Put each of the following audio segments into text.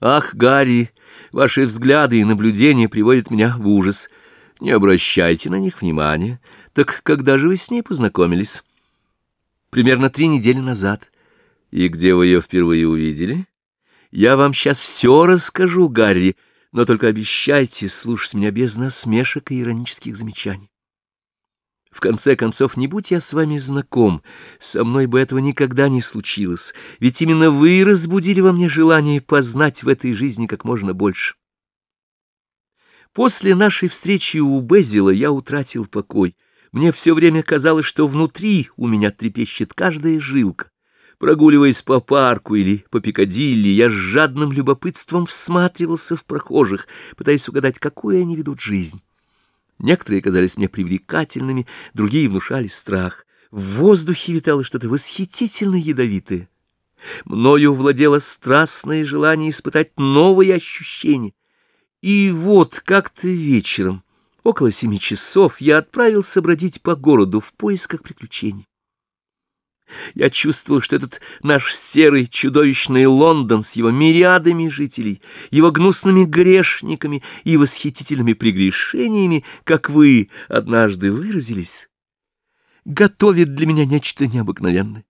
Ах, Гарри, ваши взгляды и наблюдения приводят меня в ужас. Не обращайте на них внимания. Так когда же вы с ней познакомились? Примерно три недели назад. И где вы ее впервые увидели? Я вам сейчас все расскажу, Гарри, но только обещайте слушать меня без насмешек и иронических замечаний. В конце концов, не будь я с вами знаком, со мной бы этого никогда не случилось, ведь именно вы разбудили во мне желание познать в этой жизни как можно больше. После нашей встречи у Безила я утратил покой. Мне все время казалось, что внутри у меня трепещет каждая жилка. Прогуливаясь по парку или по Пикадилли, я с жадным любопытством всматривался в прохожих, пытаясь угадать, какую они ведут жизнь. Некоторые казались мне привлекательными, другие внушали страх. В воздухе витало что-то восхитительно ядовитое. Мною владело страстное желание испытать новые ощущения. И вот как-то вечером, около семи часов, я отправился бродить по городу в поисках приключений. Я чувствовал, что этот наш серый чудовищный Лондон с его мириадами жителей, его гнусными грешниками и восхитительными прегрешениями, как вы однажды выразились, готовит для меня нечто необыкновенное.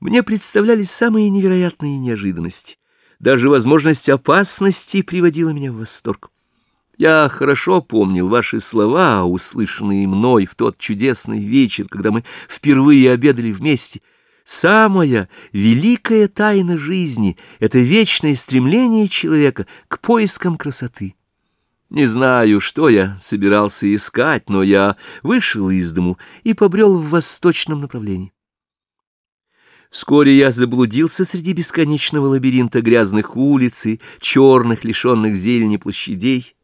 Мне представлялись самые невероятные неожиданности. Даже возможность опасности приводила меня в восторг. Я хорошо помнил ваши слова, услышанные мной в тот чудесный вечер, когда мы впервые обедали вместе. Самая великая тайна жизни — это вечное стремление человека к поискам красоты. Не знаю, что я собирался искать, но я вышел из дому и побрел в восточном направлении. Вскоре я заблудился среди бесконечного лабиринта грязных улиц и черных, лишенных зелени площадей.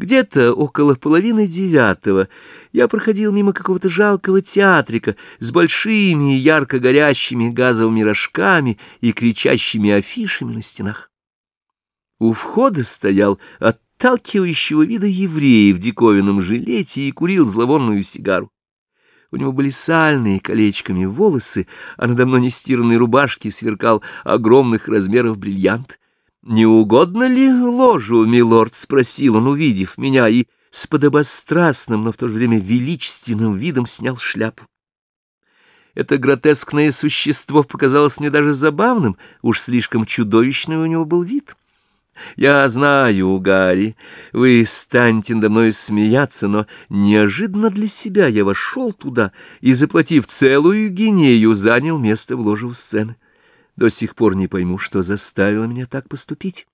Где-то около половины девятого я проходил мимо какого-то жалкого театрика с большими ярко горящими газовыми рожками и кричащими афишами на стенах. У входа стоял отталкивающего вида еврей в диковинном жилете и курил зловонную сигару. У него были сальные колечками волосы, а на давно нестиранной рубашке сверкал огромных размеров бриллиант. «Не угодно ли ложу, милорд?» — спросил он, увидев меня, и с подобострастным, но в то же время величественным видом снял шляпу. Это гротескное существо показалось мне даже забавным, уж слишком чудовищный у него был вид. Я знаю, Гарри, вы станете надо мной смеяться, но неожиданно для себя я вошел туда и, заплатив целую гинею, занял место в ложе у сцены. До сих пор не пойму, что заставило меня так поступить.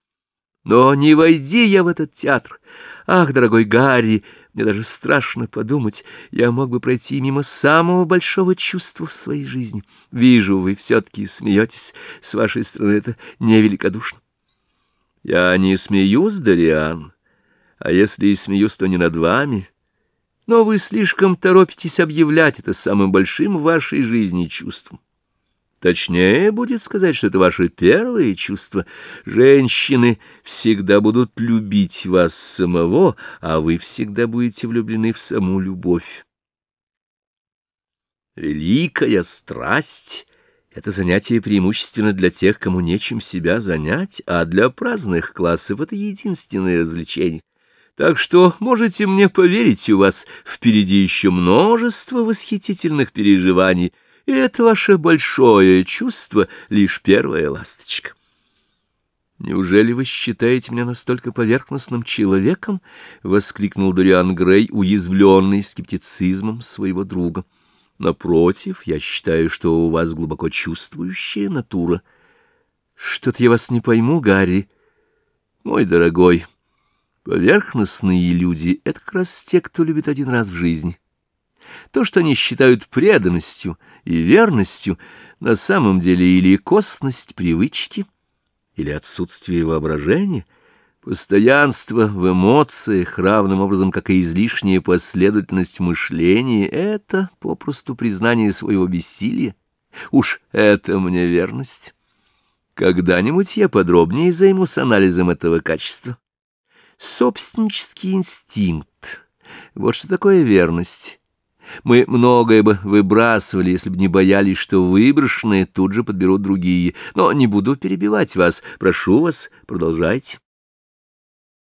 Но не войди я в этот театр. Ах, дорогой Гарри, мне даже страшно подумать, я мог бы пройти мимо самого большого чувства в своей жизни. Вижу, вы все-таки смеетесь. С вашей стороны это невеликодушно. Я не смеюсь, Дариан, а если и смеюсь, то не над вами. Но вы слишком торопитесь объявлять это самым большим в вашей жизни чувством. Точнее будет сказать, что это ваше первое чувство. Женщины всегда будут любить вас самого, а вы всегда будете влюблены в саму любовь. Великая страсть — это занятие преимущественно для тех, кому нечем себя занять, а для праздных классов это единственное развлечение. Так что можете мне поверить, у вас впереди еще множество восхитительных переживаний — и это ваше большое чувство — лишь первая ласточка. «Неужели вы считаете меня настолько поверхностным человеком?» — воскликнул Дориан Грей, уязвленный скептицизмом своего друга. «Напротив, я считаю, что у вас глубоко чувствующая натура. Что-то я вас не пойму, Гарри. Мой дорогой, поверхностные люди — это как раз те, кто любит один раз в жизни». То, что они считают преданностью и верностью, на самом деле или косность привычки, или отсутствие воображения, постоянство в эмоциях, равным образом, как и излишняя последовательность мышления, это попросту признание своего бессилия. Уж это мне верность. Когда-нибудь я подробнее займусь анализом этого качества. Собственнический инстинкт — вот что такое верность Мы многое бы выбрасывали, если бы не боялись, что выброшенные тут же подберут другие. Но не буду перебивать вас. Прошу вас, продолжайте.